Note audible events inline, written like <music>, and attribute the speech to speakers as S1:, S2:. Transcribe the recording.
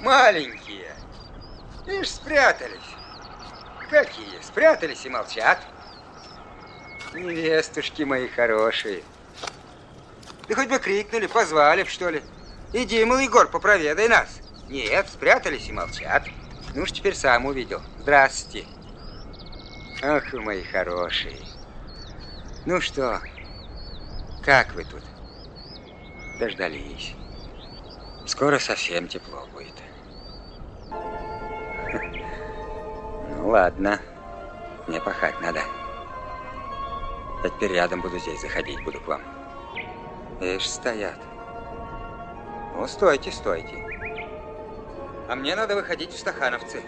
S1: Маленькие. Ишь, спрятались. Какие? Спрятались и молчат. Невестушки мои хорошие. Да хоть бы крикнули, позвали б, что ли. Иди, мол, Егор, попроведай нас. Нет, спрятались и молчат. Ну уж теперь сам увидел. Здравствуйте. Ах, вы мои хорошие. Ну что, как вы тут? Дождались. Скоро совсем тепло будет. <laughs> Ну ладно, мне пахать надо. Я теперь рядом буду здесь заходить, буду к вам. Ишь, стоят. Ну, стойте, стойте. А мне надо выходить в Стахановцы.